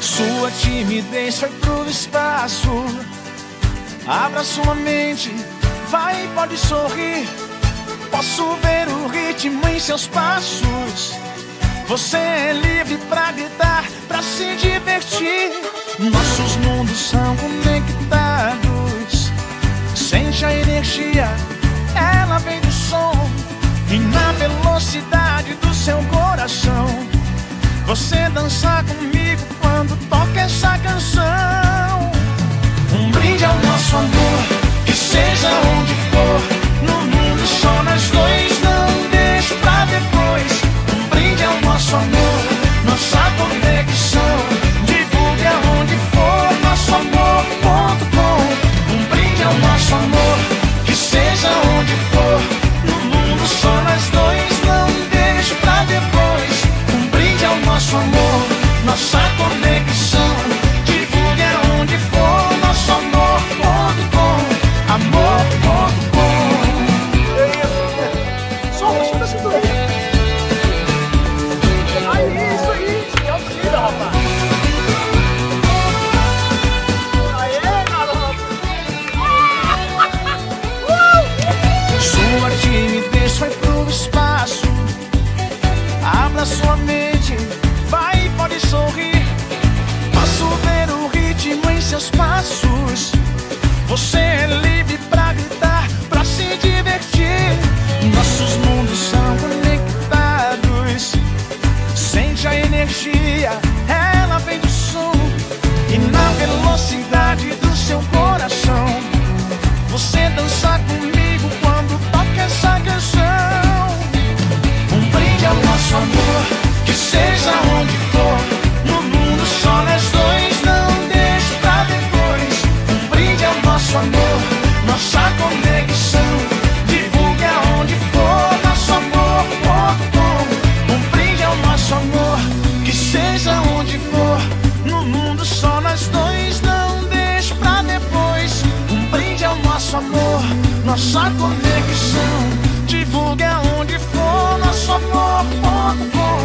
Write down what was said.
Sua timidez foi pro espaço. Abra sua mente, vai e pode sorrir. Posso ver o ritmo em seus passos. Você é livre pra gritar, pra se divertir. Nossos mundos são conectados. Sente a energia, ela vem do som. E na velocidade do seu coração. Você dança comigo quando toca essa canção. Um brinde ao nosso amor, na sua mente. Vai, pode sorrir. Posso ver o ritmo em seus passos. Você é livre pra gritar, pra se divertir. Nossos mundos são conectados. Sente a energia, ela vem do som. E na velocidade do amor, nossa conexão. Divulgue aonde for, nosso amor.com.